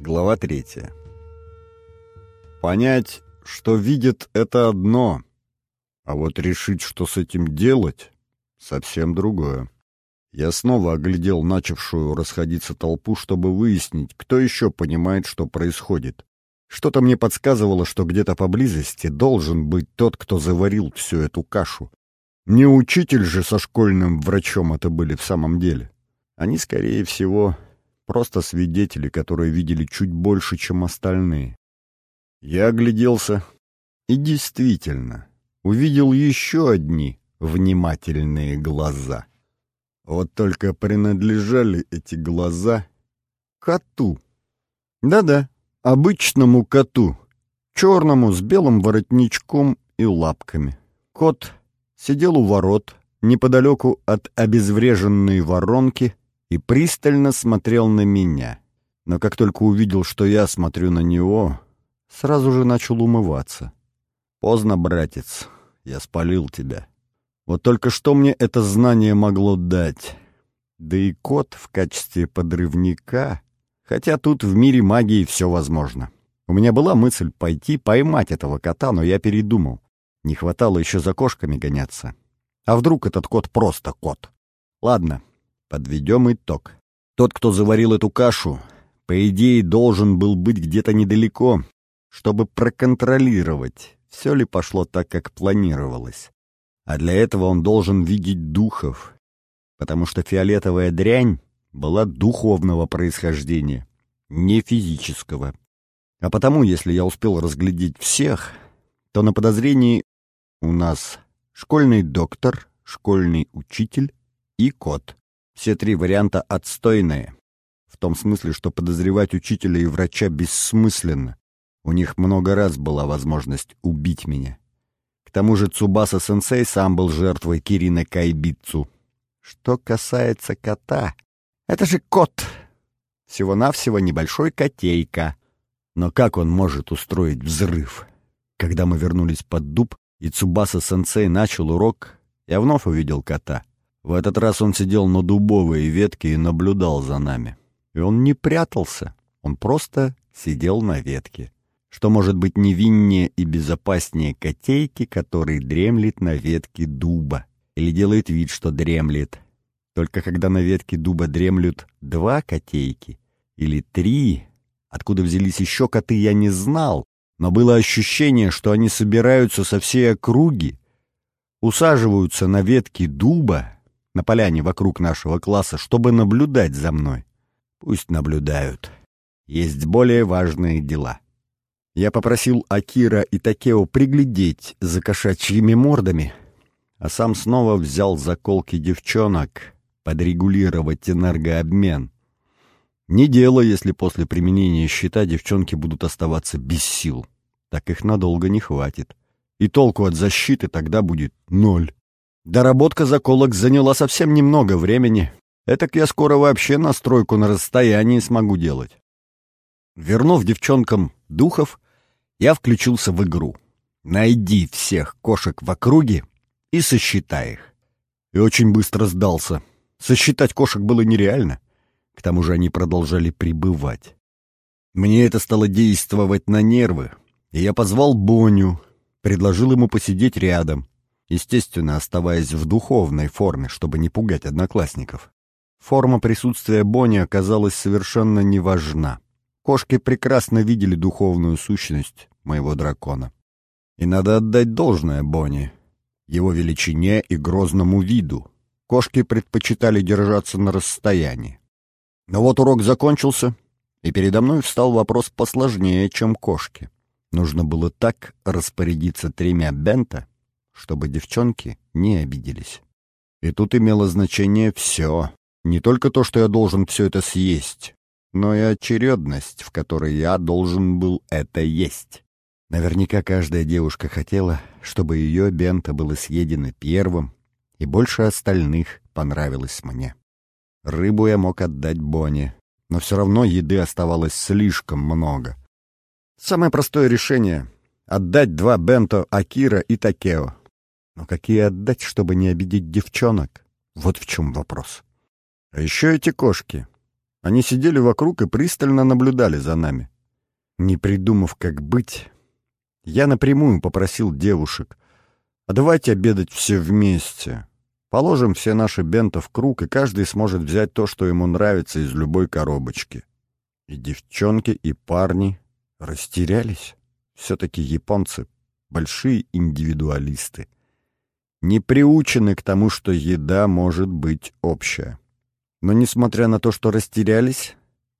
Глава третья. Понять, что видит, это одно, а вот решить, что с этим делать, совсем другое. Я снова оглядел начавшую расходиться толпу, чтобы выяснить, кто еще понимает, что происходит. Что-то мне подсказывало, что где-то поблизости должен быть тот, кто заварил всю эту кашу. Не учитель же со школьным врачом это были в самом деле. Они, скорее всего, просто свидетели, которые видели чуть больше, чем остальные. Я огляделся и действительно увидел еще одни внимательные глаза. Вот только принадлежали эти глаза коту. Да-да, обычному коту, черному с белым воротничком и лапками. Кот сидел у ворот, неподалеку от обезвреженной воронки, и пристально смотрел на меня. Но как только увидел, что я смотрю на него, сразу же начал умываться. «Поздно, братец, я спалил тебя. Вот только что мне это знание могло дать? Да и кот в качестве подрывника, хотя тут в мире магии все возможно. У меня была мысль пойти поймать этого кота, но я передумал. Не хватало еще за кошками гоняться. А вдруг этот кот просто кот? Ладно, Подведем итог. Тот, кто заварил эту кашу, по идее, должен был быть где-то недалеко, чтобы проконтролировать, все ли пошло так, как планировалось. А для этого он должен видеть духов, потому что фиолетовая дрянь была духовного происхождения, не физического. А потому, если я успел разглядеть всех, то на подозрении у нас школьный доктор, школьный учитель и кот. Все три варианта отстойные. В том смысле, что подозревать учителя и врача бессмысленно. У них много раз была возможность убить меня. К тому же Цубаса-сенсей сам был жертвой Кирина Кайбицу. Что касается кота, это же кот. Всего-навсего небольшой котейка. Но как он может устроить взрыв? Когда мы вернулись под дуб, и Цубаса-сенсей начал урок, я вновь увидел кота. В этот раз он сидел на дубовой ветке и наблюдал за нами. И он не прятался, он просто сидел на ветке. Что может быть невиннее и безопаснее котейки, который дремлет на ветке дуба? Или делает вид, что дремлет? Только когда на ветке дуба дремлют два котейки или три, откуда взялись еще коты, я не знал, но было ощущение, что они собираются со всей округи, усаживаются на ветки дуба на поляне вокруг нашего класса, чтобы наблюдать за мной. Пусть наблюдают. Есть более важные дела. Я попросил Акира и Такео приглядеть за кошачьими мордами, а сам снова взял заколки девчонок, подрегулировать энергообмен. Не дело, если после применения щита девчонки будут оставаться без сил. Так их надолго не хватит. И толку от защиты тогда будет ноль. Доработка заколок заняла совсем немного времени. Этак я скоро вообще настройку на расстоянии смогу делать. Вернув девчонкам духов, я включился в игру. Найди всех кошек в округе и сосчитай их. И очень быстро сдался. Сосчитать кошек было нереально. К тому же они продолжали прибывать. Мне это стало действовать на нервы, и я позвал Боню, предложил ему посидеть рядом естественно, оставаясь в духовной форме, чтобы не пугать одноклассников. Форма присутствия Бонни оказалась совершенно не важна. Кошки прекрасно видели духовную сущность моего дракона. И надо отдать должное Бонни, его величине и грозному виду. Кошки предпочитали держаться на расстоянии. Но вот урок закончился, и передо мной встал вопрос посложнее, чем кошки. Нужно было так распорядиться тремя бента, чтобы девчонки не обиделись. И тут имело значение все. Не только то, что я должен все это съесть, но и очередность, в которой я должен был это есть. Наверняка каждая девушка хотела, чтобы ее бента было съедено первым, и больше остальных понравилось мне. Рыбу я мог отдать Боне, но все равно еды оставалось слишком много. Самое простое решение — отдать два бенто Акира и Такео. Но какие отдать, чтобы не обидеть девчонок? Вот в чем вопрос. А еще эти кошки. Они сидели вокруг и пристально наблюдали за нами. Не придумав, как быть, я напрямую попросил девушек, а давайте обедать все вместе. Положим все наши бенты в круг, и каждый сможет взять то, что ему нравится из любой коробочки. И девчонки, и парни растерялись. Все-таки японцы — большие индивидуалисты. Не приучены к тому, что еда может быть общая. Но, несмотря на то, что растерялись,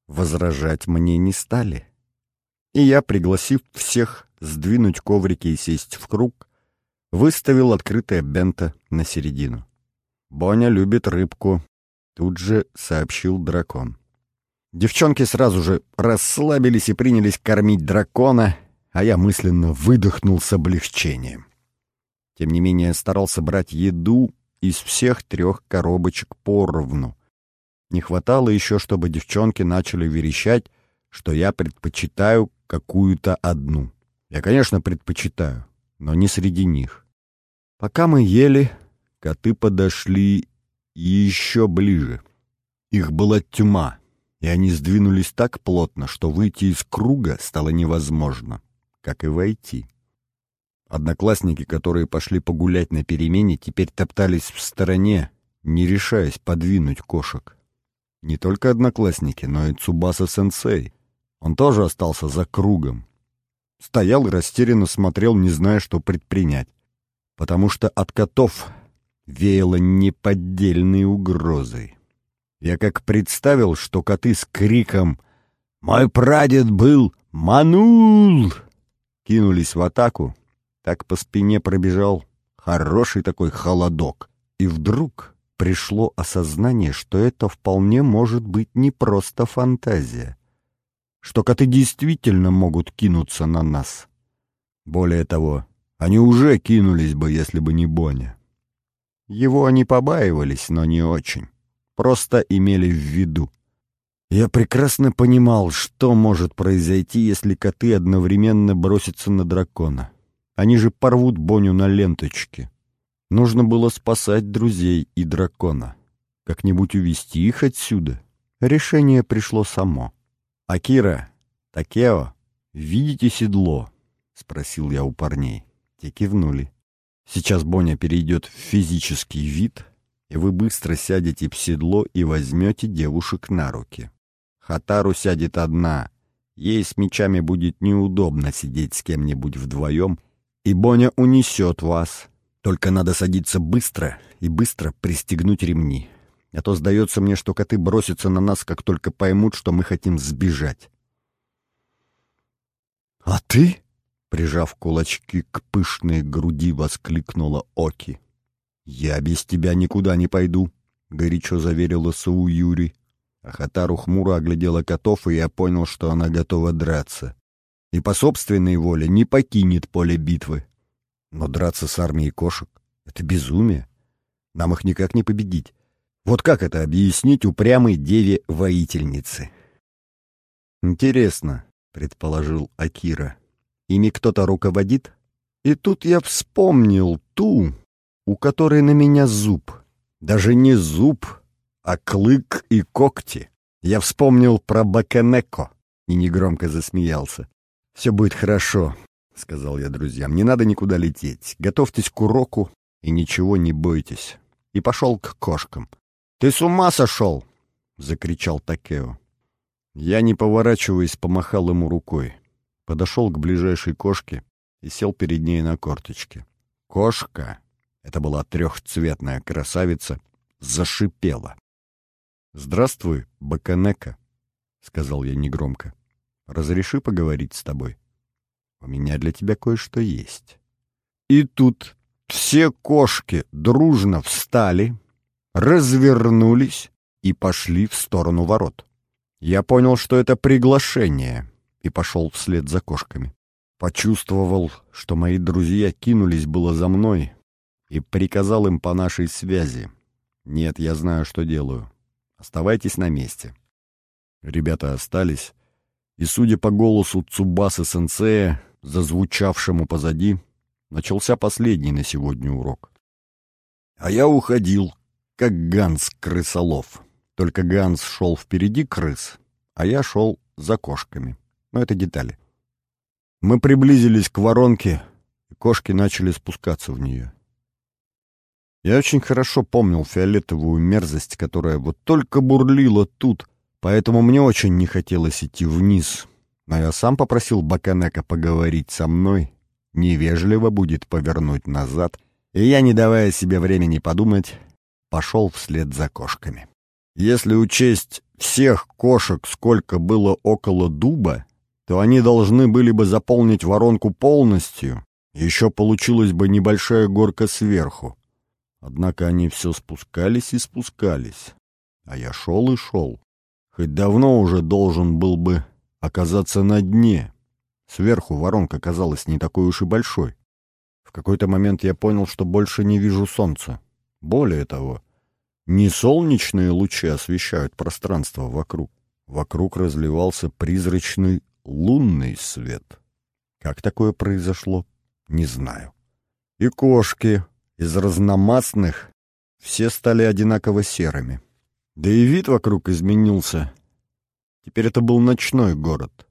возражать мне не стали. И я, пригласив всех сдвинуть коврики и сесть в круг, выставил открытое бента на середину. «Боня любит рыбку», — тут же сообщил дракон. Девчонки сразу же расслабились и принялись кормить дракона, а я мысленно выдохнул с облегчением. Тем не менее старался брать еду из всех трех коробочек поровну. Не хватало еще, чтобы девчонки начали верещать, что я предпочитаю какую-то одну. Я, конечно, предпочитаю, но не среди них. Пока мы ели, коты подошли еще ближе. Их была тьма, и они сдвинулись так плотно, что выйти из круга стало невозможно, как и войти. Одноклассники, которые пошли погулять на перемене, теперь топтались в стороне, не решаясь подвинуть кошек. Не только одноклассники, но и Цубаса-сенсей. Он тоже остался за кругом. Стоял и растерянно смотрел, не зная, что предпринять. Потому что от котов веяло неподдельной угрозой. Я как представил, что коты с криком «Мой прадед был Манул!» кинулись в атаку, так по спине пробежал хороший такой холодок. И вдруг пришло осознание, что это вполне может быть не просто фантазия, что коты действительно могут кинуться на нас. Более того, они уже кинулись бы, если бы не Боня. Его они побаивались, но не очень. Просто имели в виду. Я прекрасно понимал, что может произойти, если коты одновременно бросятся на дракона. Они же порвут Боню на ленточке. Нужно было спасать друзей и дракона. Как-нибудь увести их отсюда. Решение пришло само. «Акира, Такео, видите седло?» — спросил я у парней. Те кивнули. «Сейчас Боня перейдет в физический вид, и вы быстро сядете в седло и возьмете девушек на руки. Хатару сядет одна. Ей с мечами будет неудобно сидеть с кем-нибудь вдвоем, и Боня унесет вас, только надо садиться быстро и быстро пристегнуть ремни. А то сдается мне, что коты бросятся на нас, как только поймут, что мы хотим сбежать. «А ты?» — прижав кулачки к пышной груди, воскликнула Оки. «Я без тебя никуда не пойду», — горячо заверила Сау Юри. А Хатару хмуро оглядела котов, и я понял, что она готова драться. И по собственной воле не покинет поле битвы. Но драться с армией кошек — это безумие. Нам их никак не победить. Вот как это объяснить упрямой деве-воительнице? «Интересно», — предположил Акира. «Ими кто-то руководит?» И тут я вспомнил ту, у которой на меня зуб. Даже не зуб, а клык и когти. Я вспомнил про Баканеко и негромко засмеялся. «Все будет хорошо. — сказал я друзьям, — не надо никуда лететь. Готовьтесь к уроку и ничего не бойтесь. И пошел к кошкам. «Ты с ума сошел!» — закричал Такео. Я, не поворачиваясь, помахал ему рукой. Подошел к ближайшей кошке и сел перед ней на корточке. Кошка, это была трехцветная красавица, зашипела. «Здравствуй, Баканека», — сказал я негромко. «Разреши поговорить с тобой?» У меня для тебя кое-что есть. И тут все кошки дружно встали, развернулись и пошли в сторону ворот. Я понял, что это приглашение, и пошел вслед за кошками. Почувствовал, что мои друзья кинулись было за мной, и приказал им по нашей связи. «Нет, я знаю, что делаю. Оставайтесь на месте». Ребята остались, и, судя по голосу Цубасы-сенсея, зазвучавшему позади, начался последний на сегодня урок. А я уходил, как Ганс Крысолов, Только Ганс шел впереди крыс, а я шел за кошками. Но это детали. Мы приблизились к воронке, и кошки начали спускаться в нее. Я очень хорошо помнил фиолетовую мерзость, которая вот только бурлила тут, поэтому мне очень не хотелось идти вниз. Но я сам попросил Баканека поговорить со мной. Невежливо будет повернуть назад, и я, не давая себе времени подумать, пошел вслед за кошками. Если учесть всех кошек, сколько было около дуба, то они должны были бы заполнить воронку полностью, еще получилась бы небольшая горка сверху. Однако они все спускались и спускались. А я шел и шел. Хоть давно уже должен был бы оказаться на дне. Сверху воронка казалась не такой уж и большой. В какой-то момент я понял, что больше не вижу солнца. Более того, не солнечные лучи освещают пространство вокруг. Вокруг разливался призрачный лунный свет. Как такое произошло, не знаю. И кошки из разномастных все стали одинаково серыми. Да и вид вокруг изменился. Теперь это был ночной город.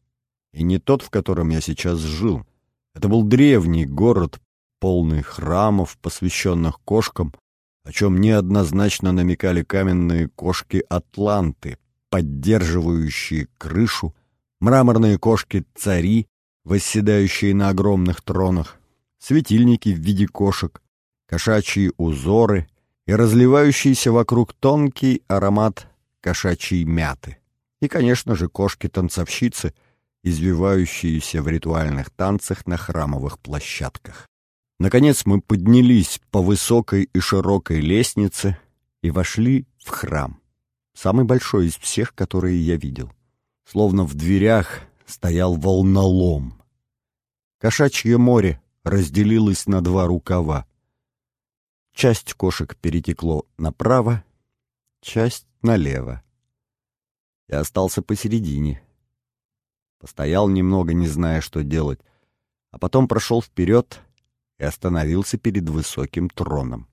И не тот, в котором я сейчас жил. Это был древний город, полный храмов, посвященных кошкам, о чем неоднозначно намекали каменные кошки Атланты, поддерживающие крышу, мраморные кошки-цари, восседающие на огромных тронах, светильники в виде кошек, кошачьи узоры и разливающийся вокруг тонкий аромат кошачьей мяты. И, конечно же, кошки-танцовщицы, извивающиеся в ритуальных танцах на храмовых площадках. Наконец мы поднялись по высокой и широкой лестнице и вошли в храм, самый большой из всех, которые я видел. Словно в дверях стоял волнолом. Кошачье море разделилось на два рукава. Часть кошек перетекло направо, часть налево. Я остался посередине. Постоял немного, не зная, что делать, а потом прошел вперед и остановился перед высоким троном.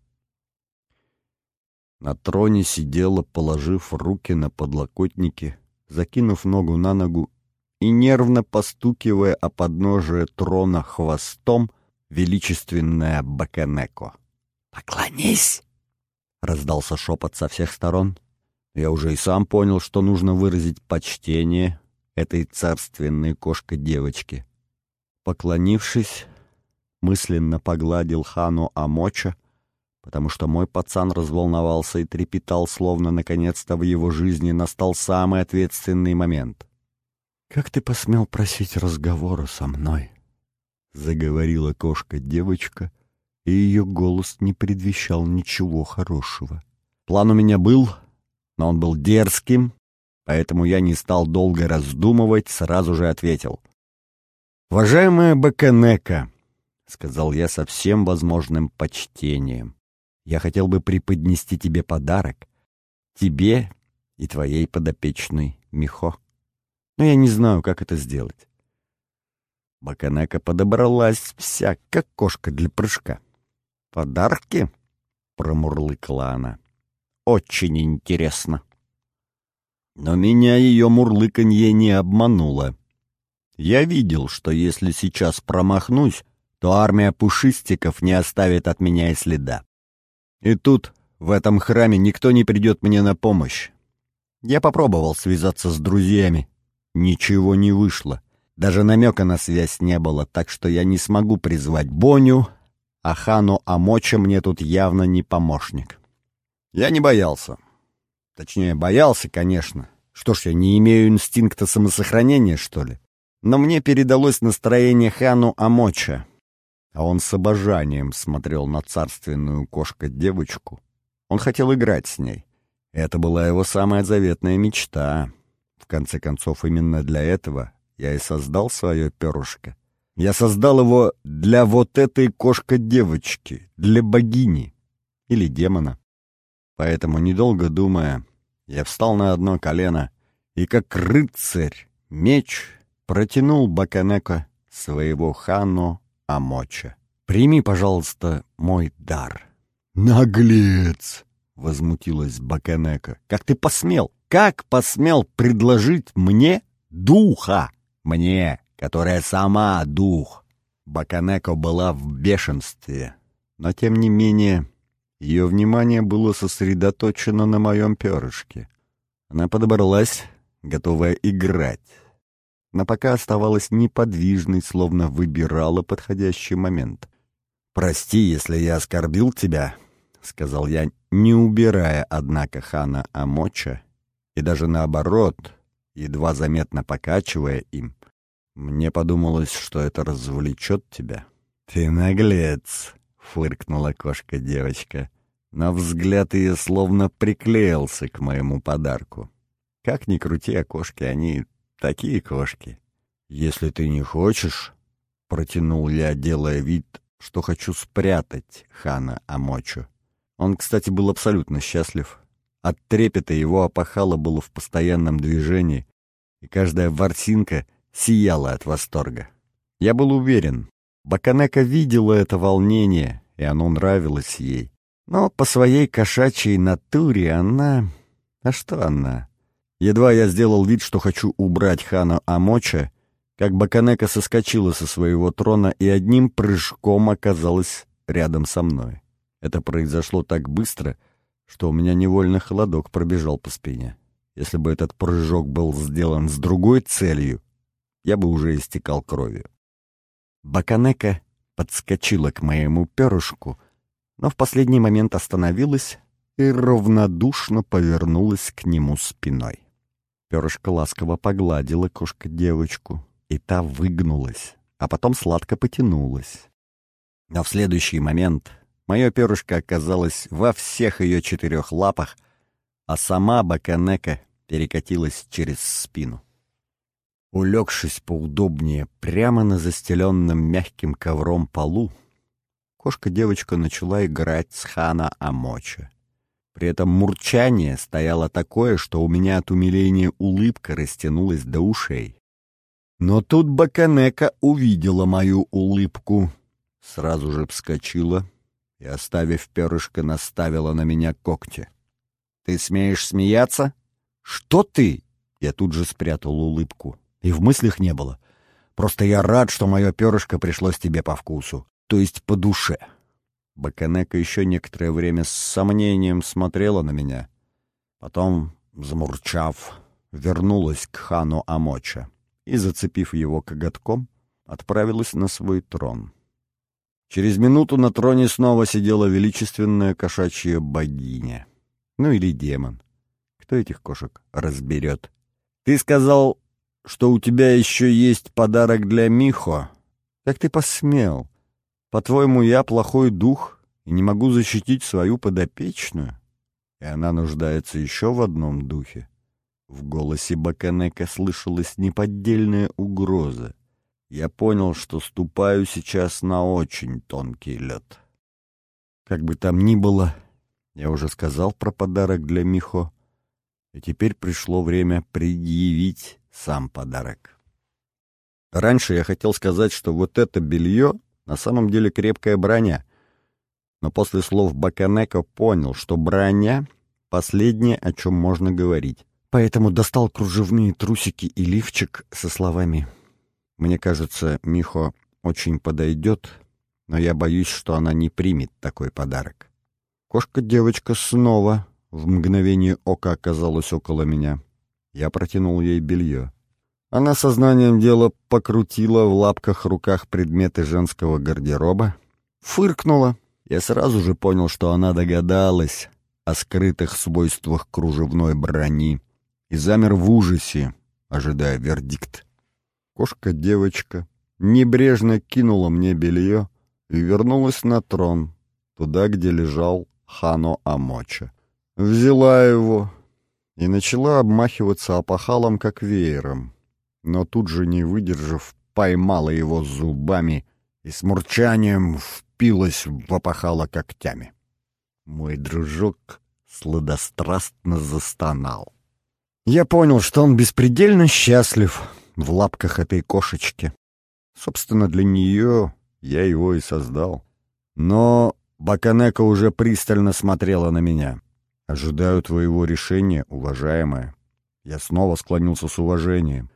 На троне сидела, положив руки на подлокотники, закинув ногу на ногу и нервно постукивая о подножие трона хвостом, величественная Баканеко. «Поклонись!» — раздался шепот со всех сторон. Я уже и сам понял, что нужно выразить почтение этой царственной кошка-девочке. Поклонившись, мысленно погладил хану Амоча, потому что мой пацан разволновался и трепетал, словно наконец-то в его жизни настал самый ответственный момент. «Как ты посмел просить разговора со мной?» — заговорила кошка-девочка, и ее голос не предвещал ничего хорошего. План у меня был, но он был дерзким, поэтому я не стал долго раздумывать, сразу же ответил. «Уважаемая Баканека», — сказал я со всем возможным почтением, — «я хотел бы преподнести тебе подарок, тебе и твоей подопечной Михо. Но я не знаю, как это сделать». Баканека подобралась вся, как кошка для прыжка. «Подарки?» — промурлыкала она. «Очень интересно». Но меня ее мурлыканье не обмануло. Я видел, что если сейчас промахнусь, то армия пушистиков не оставит от меня и следа. И тут, в этом храме, никто не придет мне на помощь. Я попробовал связаться с друзьями. Ничего не вышло. Даже намека на связь не было, так что я не смогу призвать Боню, а хану Амоча мне тут явно не помощник. Я не боялся. Точнее, боялся, конечно. Что ж, я не имею инстинкта самосохранения, что ли? Но мне передалось настроение хану Амоча. А он с обожанием смотрел на царственную кошка-девочку. Он хотел играть с ней. Это была его самая заветная мечта. В конце концов, именно для этого я и создал свое перышко. Я создал его для вот этой кошка-девочки, для богини или демона. Поэтому, недолго думая, я встал на одно колено и, как рыцарь, меч протянул Баканеко своего хану Амоча. «Прими, пожалуйста, мой дар». «Наглец!» — возмутилась Баканека. «Как ты посмел? Как посмел предложить мне духа? Мне, которая сама дух!» Баканеко была в бешенстве, но тем не менее ее внимание было сосредоточено на моем перышке. Она подобралась, готовая играть, но пока оставалась неподвижной, словно выбирала подходящий момент. «Прости, если я оскорбил тебя», — сказал я, не убирая, однако, хана Амоча, и даже наоборот, едва заметно покачивая им. Мне подумалось, что это развлечет тебя. «Ты наглец!» — фыркнула кошка-девочка, но взгляд ее словно приклеился к моему подарку. Как ни крути, а кошки, они такие кошки. «Если ты не хочешь...» — протянул я, делая вид, что хочу спрятать хана Амочу. Он, кстати, был абсолютно счастлив. От трепета его опахало было в постоянном движении, и каждая ворсинка сияла от восторга. Я был уверен, Баканека видела это волнение, и оно нравилось ей. Но по своей кошачьей натуре она... А что она? Едва я сделал вид, что хочу убрать хана Амоча, как Баканека соскочила со своего трона и одним прыжком оказалась рядом со мной. Это произошло так быстро, что у меня невольно холодок пробежал по спине. Если бы этот прыжок был сделан с другой целью, я бы уже истекал кровью. Баканека подскочила к моему перышку, но в последний момент остановилась и равнодушно повернулась к нему спиной. Перышко ласково погладила кошка-девочку, и та выгнулась, а потом сладко потянулась. Но в следующий момент мое перышко оказалось во всех ее четырех лапах, а сама Баканека перекатилась через спину. Улегшись поудобнее прямо на застеленном мягким ковром полу, кошка-девочка начала играть с Хана Амоча. При этом мурчание стояло такое, что у меня от умиления улыбка растянулась до ушей. Но тут Баканека увидела мою улыбку, сразу же вскочила и, оставив перышко, наставила на меня когти. «Ты смеешь смеяться?» «Что ты?» Я тут же спрятал улыбку. И в мыслях не было. Просто я рад, что мое перышко пришлось тебе по вкусу, то есть по душе. Баканека еще некоторое время с сомнением смотрела на меня. Потом, замурчав, вернулась к хану Амоча и, зацепив его коготком, отправилась на свой трон. Через минуту на троне снова сидела величественная кошачья богиня. Ну или демон. Кто этих кошек разберет? Ты сказал, что у тебя еще есть подарок для Михо? Как ты посмел? По-твоему, я плохой дух и не могу защитить свою подопечную? И она нуждается еще в одном духе. В голосе Баканека слышалась неподдельная угроза. Я понял, что ступаю сейчас на очень тонкий лед. Как бы там ни было, я уже сказал про подарок для Михо, и теперь пришло время предъявить сам подарок. Раньше я хотел сказать, что вот это белье на самом деле крепкая броня, но после слов Баканека понял, что броня — последнее, о чем можно говорить. Поэтому достал кружевные трусики и лифчик со словами «Мне кажется, Михо очень подойдет, но я боюсь, что она не примет такой подарок». Кошка-девочка снова в мгновение ока оказалась около меня. Я протянул ей белье. Она сознанием дела покрутила в лапках руках предметы женского гардероба, фыркнула. Я сразу же понял, что она догадалась о скрытых свойствах кружевной брони и замер в ужасе, ожидая вердикт. Кошка-девочка небрежно кинула мне белье и вернулась на трон, туда, где лежал Хано Амоча. Взяла его и начала обмахиваться опахалом, как веером, но тут же, не выдержав, поймала его зубами и с мурчанием впилась в опахало когтями. Мой дружок сладострастно застонал. Я понял, что он беспредельно счастлив в лапках этой кошечки. Собственно, для нее я его и создал. Но Баканека уже пристально смотрела на меня. Ожидаю твоего решения, уважаемая. Я снова склонился с уважением.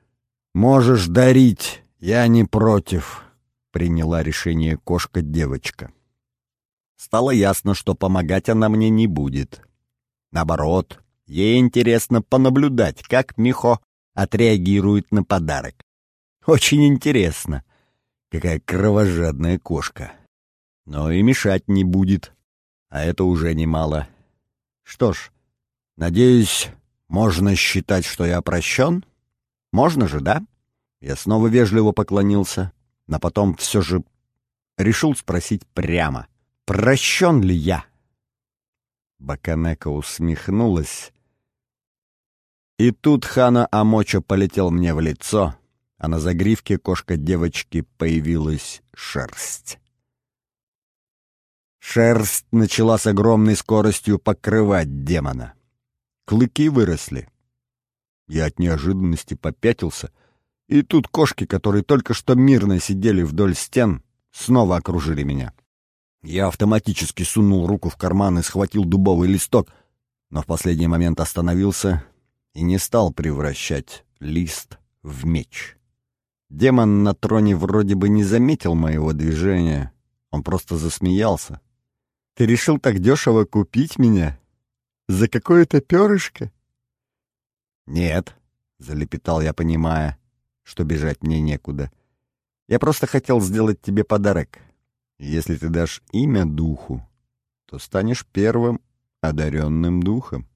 Можешь дарить, я не против, приняла решение кошка-девочка. Стало ясно, что помогать она мне не будет. Наоборот, ей интересно понаблюдать, как Михо отреагирует на подарок. Очень интересно. Какая кровожадная кошка. Но и мешать не будет, а это уже немало. Что ж, надеюсь, можно считать, что я прощен? Можно же, да? Я снова вежливо поклонился, но потом все же решил спросить прямо, прощен ли я? Баканека усмехнулась, и тут Хана Амоча полетел мне в лицо, а на загривке кошка девочки появилась шерсть. Шерсть начала с огромной скоростью покрывать демона. Клыки выросли. Я от неожиданности попятился, и тут кошки, которые только что мирно сидели вдоль стен, снова окружили меня. Я автоматически сунул руку в карман и схватил дубовый листок, но в последний момент остановился и не стал превращать лист в меч. Демон на троне вроде бы не заметил моего движения, он просто засмеялся. «Ты решил так дешево купить меня? За какое-то перышко?» «Нет», — залепетал я, понимая, что бежать мне некуда. «Я просто хотел сделать тебе подарок. Если ты дашь имя духу, то станешь первым одаренным духом».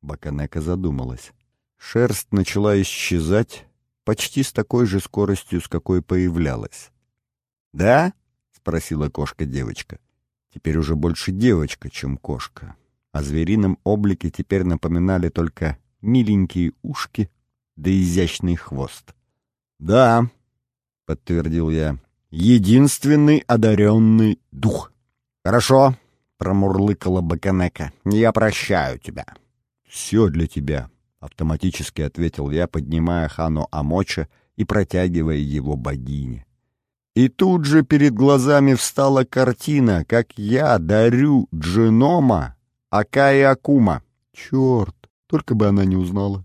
Баканека задумалась. Шерсть начала исчезать почти с такой же скоростью, с какой появлялась. «Да?» — спросила кошка-девочка. Теперь уже больше девочка, чем кошка. О зверином облике теперь напоминали только миленькие ушки да изящный хвост. «Да», — подтвердил я, — «единственный одаренный дух». «Хорошо», — промурлыкала Баканека, — «я прощаю тебя». «Все для тебя», автоматически ответил я, поднимая хану Амоча и протягивая его богине. И тут же перед глазами встала картина, как я дарю Джинома Акаи Акума. Черт, только бы она не узнала.